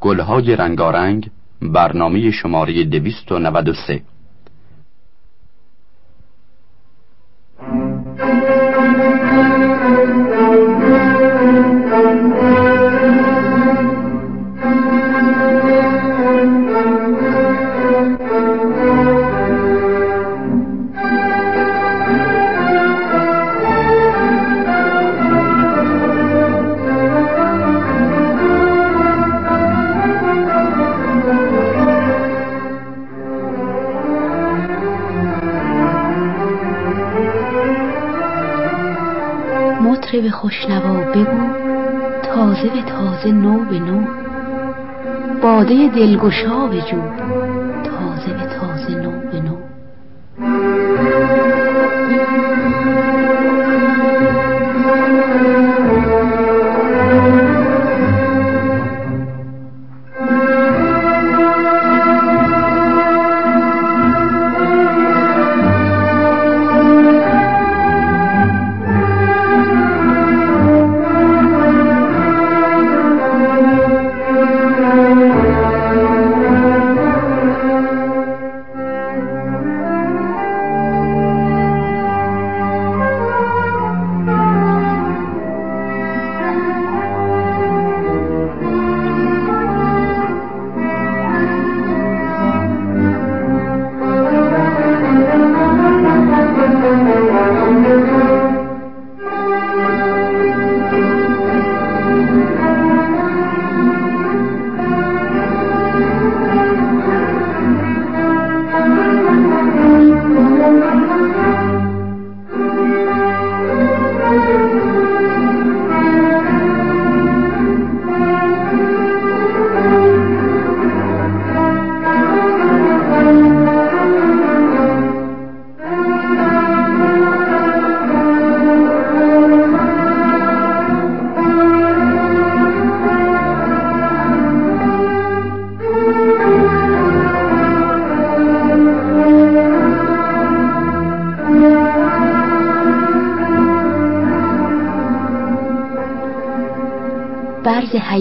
گلهای رنگارنگ برنامه شماره 293 باده دلگشا بجو تازه به تازه نو به نو.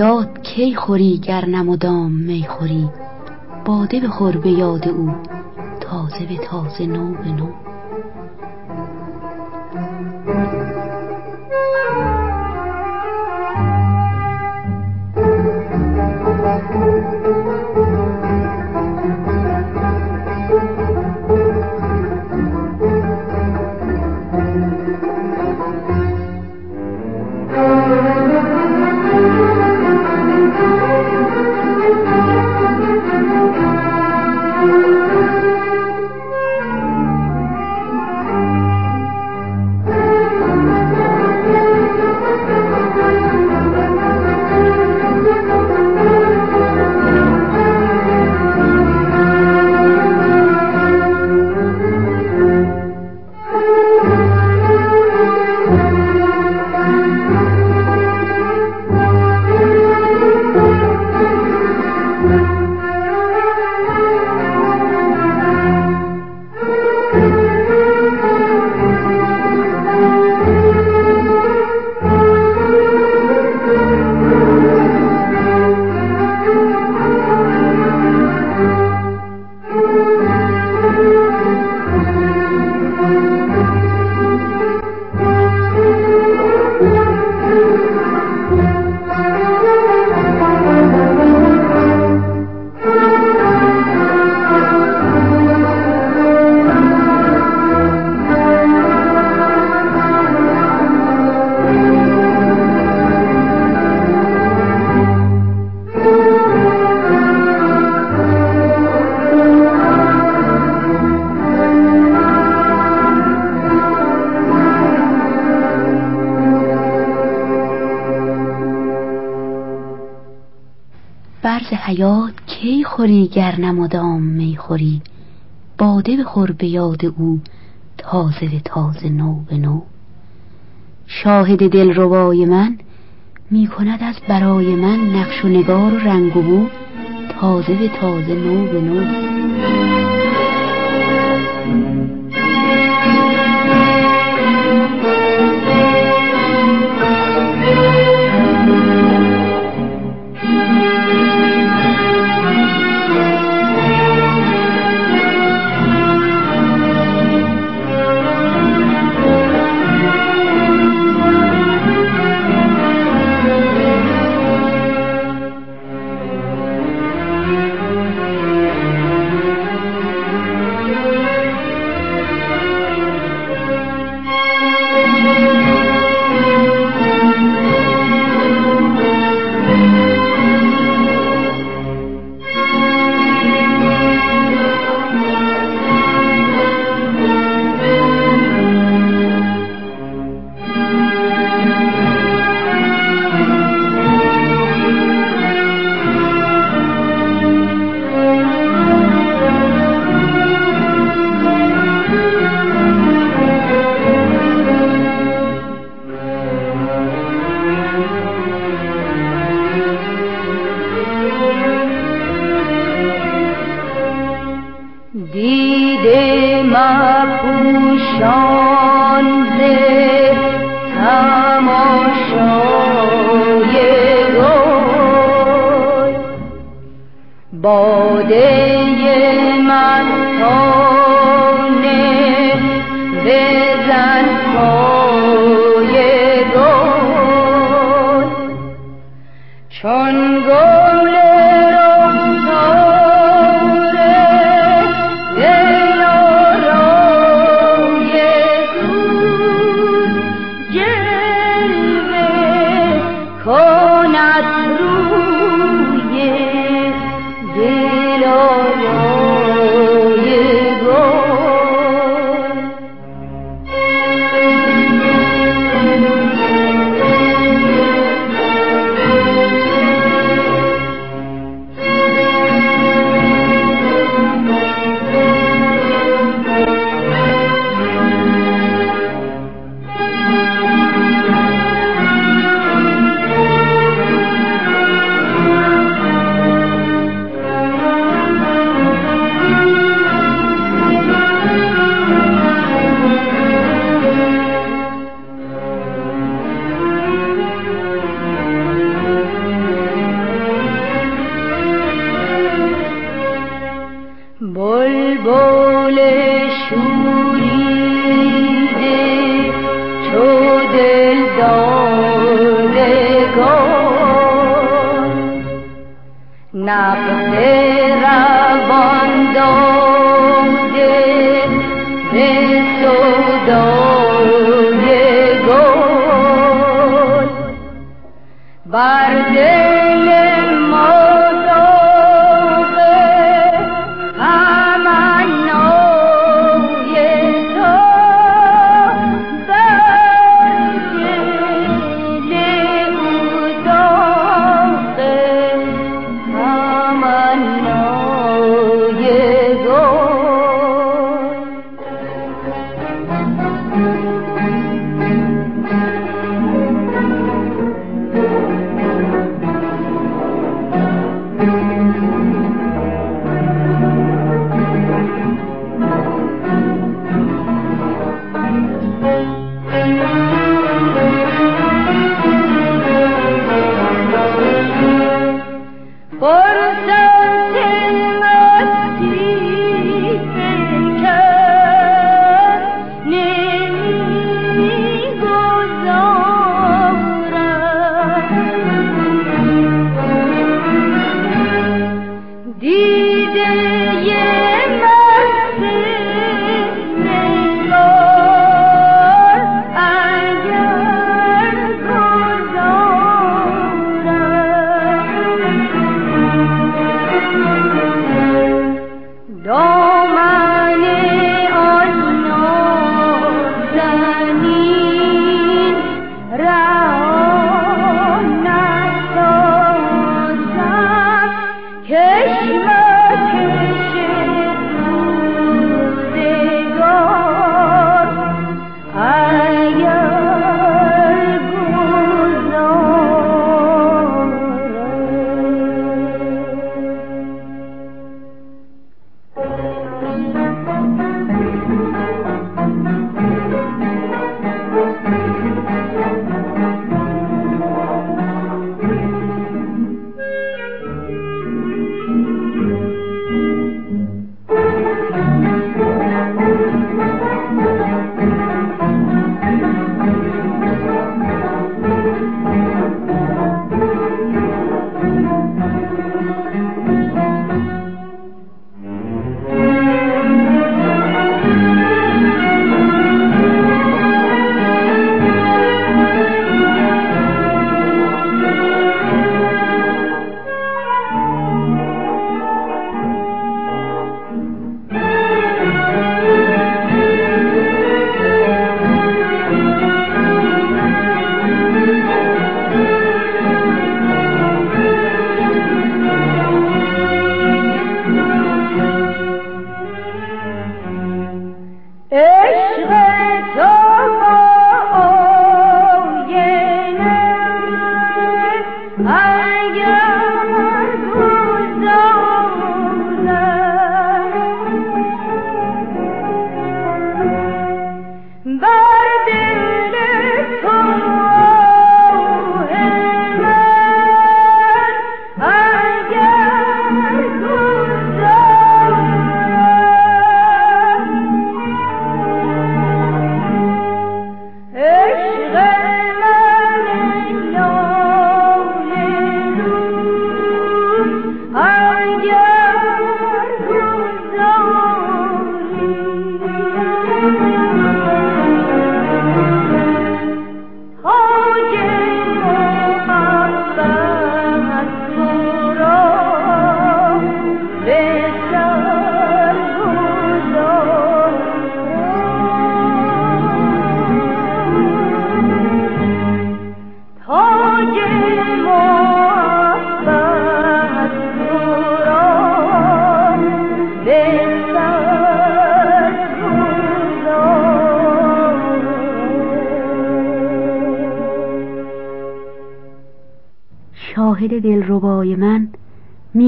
حیات کی خوری گر نمدام می خوری؟ باده بخور به یاد او تازه به تازه نو به نو. برز حیات کی خوری گر نمدام می خوری؟ باده بخور به یاد او تازه به تازه نو به نو. شاهد دل روای من می کند از برای من نقش و نگار و رنگ و بو تازه به تازه نو به نو. باده من تانه به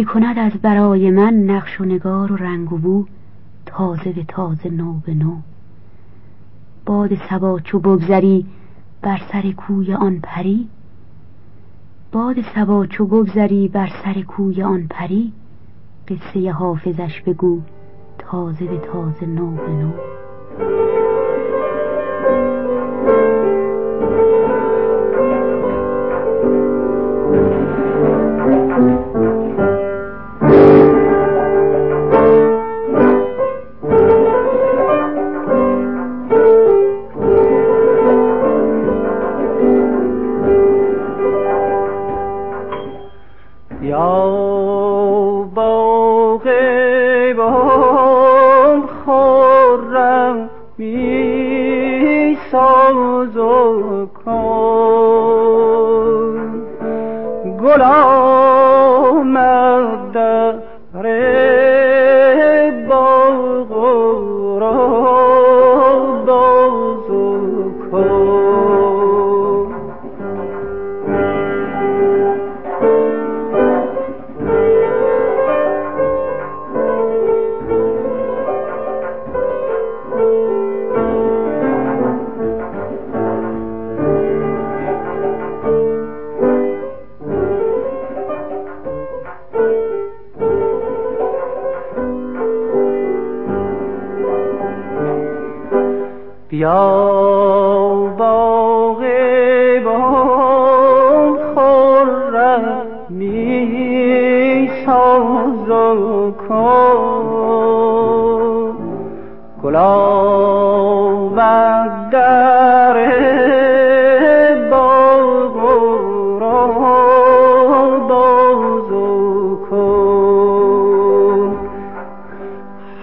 می از برای من نقش و نگار و رنگ و بو تازه به تازه نو به نو. باد سبا چو بگذری بر سر کوی آن پری؟ باد سبا چو بگذری بر سر کوی آن پری؟ قصه حافظش بگو تازه به تازه نو به نو.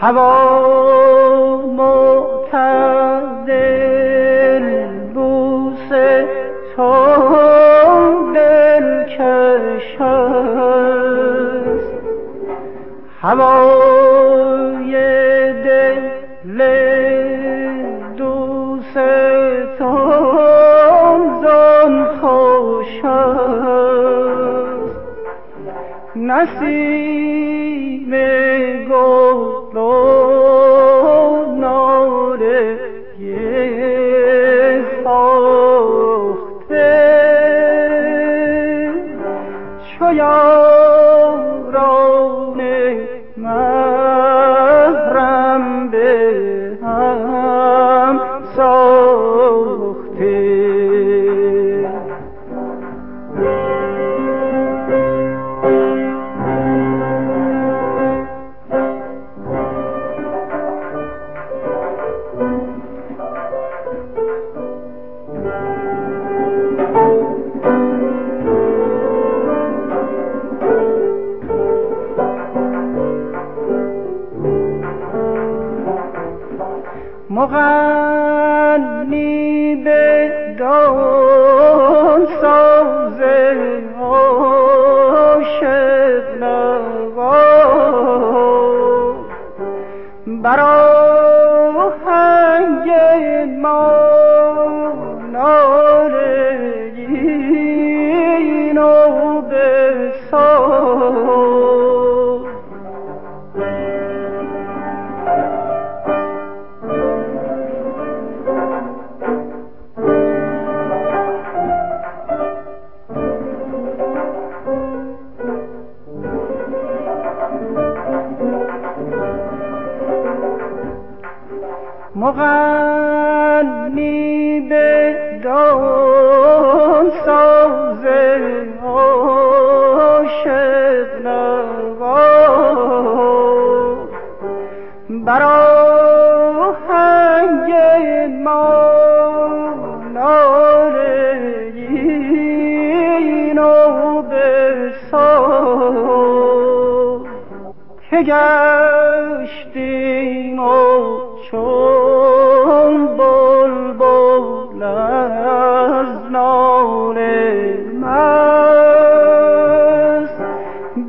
هوا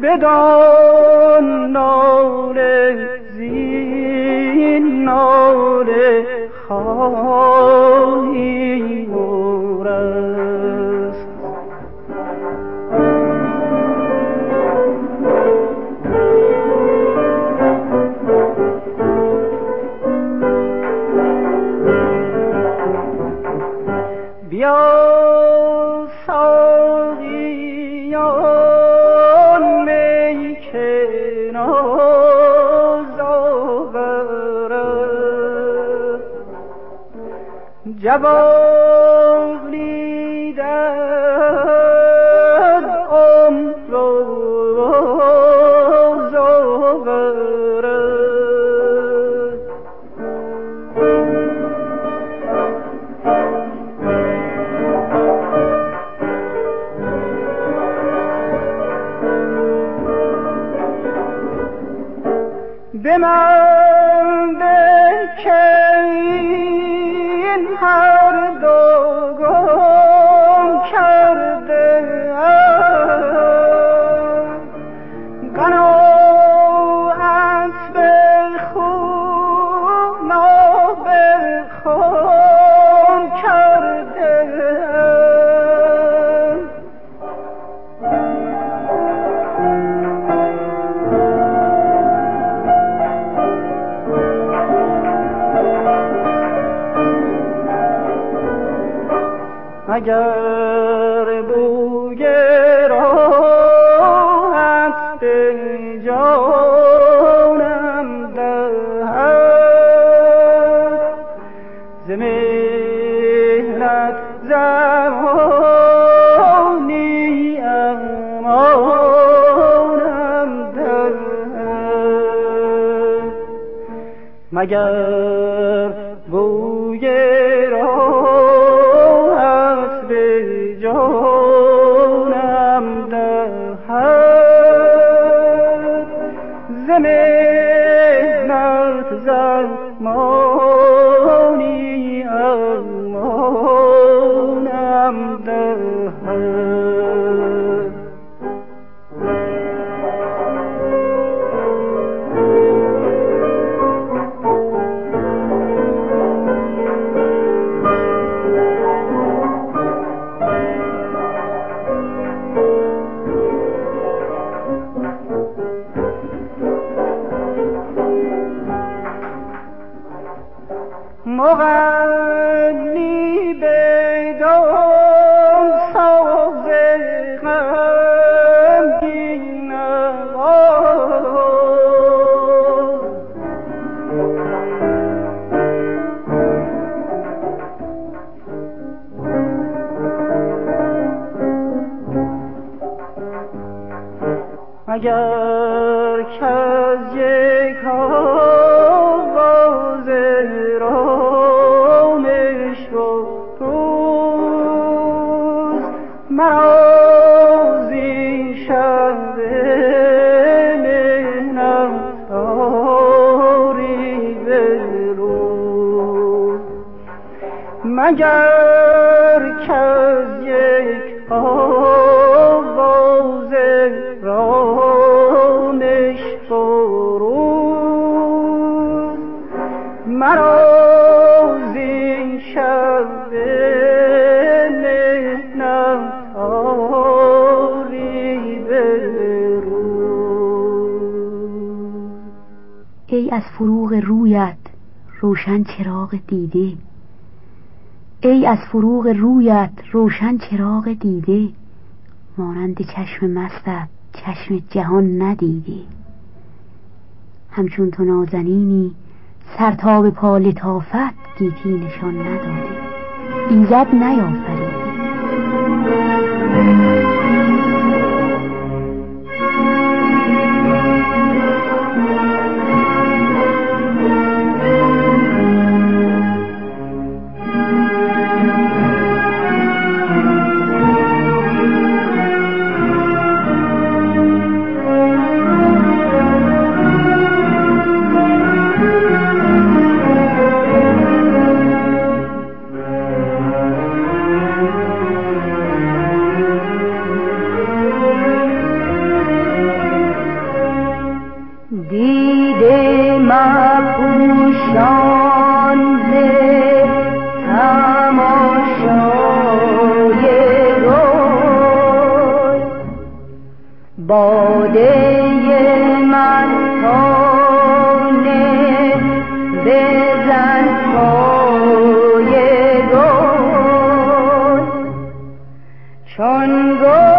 they don't know it. ¡Bravo! جانم دهد. ز مهنت زمانی امانم دهد. مگر مگر کز یک آواز رامش فروز مرا زین شب به روز ای از فروغ رویت روشن چراغ دیده. ای از فروغ رویت روشن چراغ دیده. مانند چشم مستت چشم جهان ندیده. همچون تو نازنینی سر تا به پا لطافت گیتی نشان نداده. ایزد نیافریده. بزن پای گل چون گل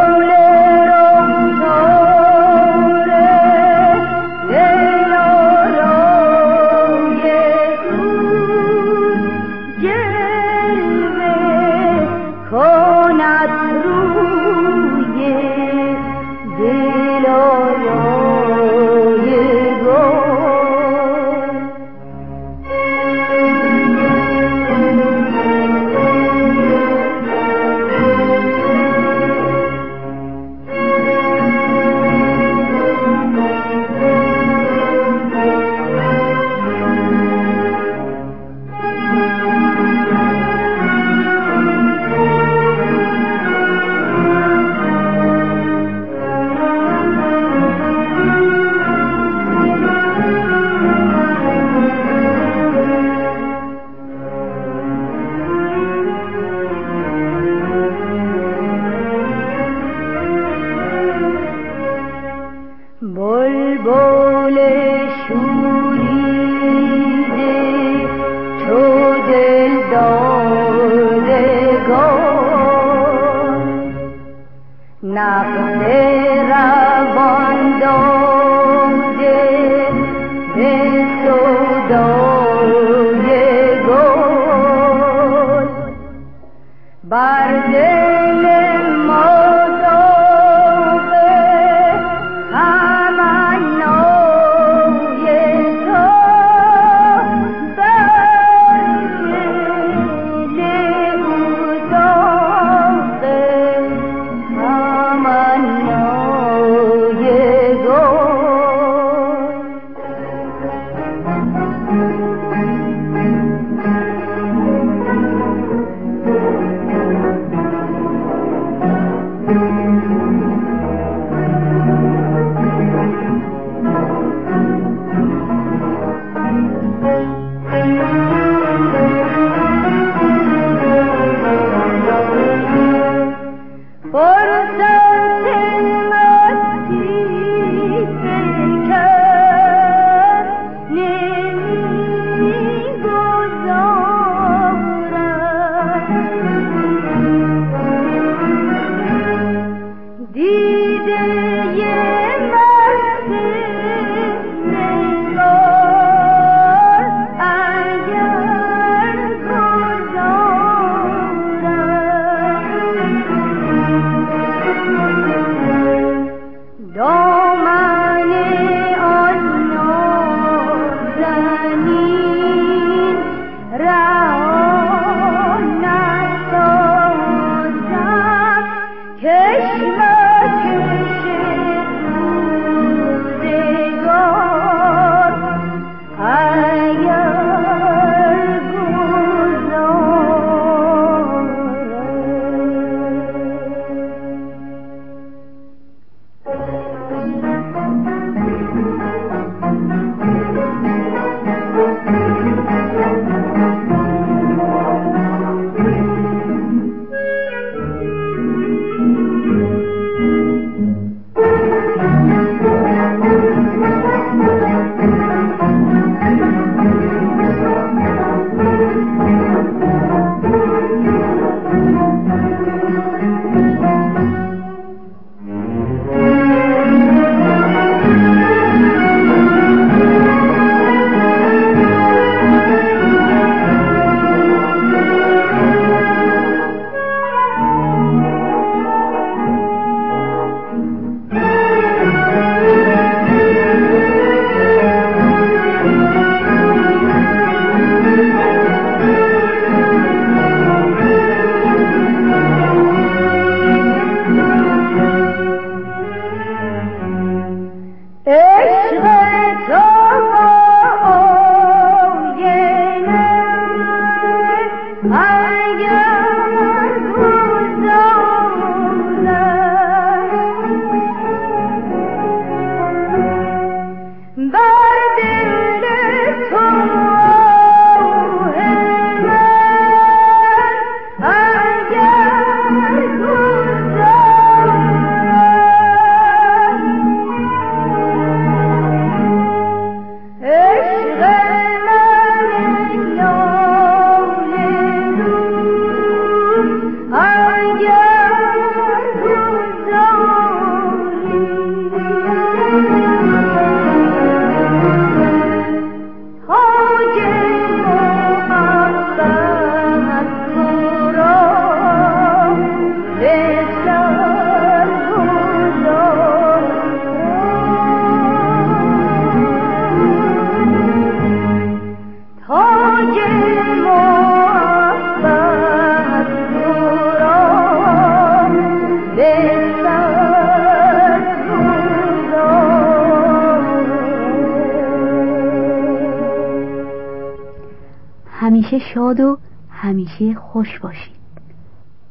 همیشه شاد و همیشه خوش باشید.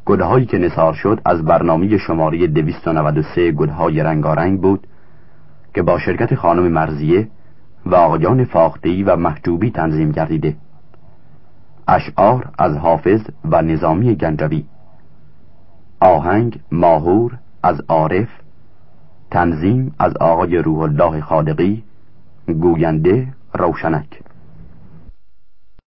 گلهایی که نثار شد از برنامه شماره 293 گلهای رنگارنگ بود که با شرکت خانم مرزیه و آقایان فاختهی و محجوبی تنظیم گردیده. اشعار از حافظ و نظامی گنجوی. آهنگ ماهور از عارف. تنظیم از آقای روح الله خالقی. گوینده روشنک.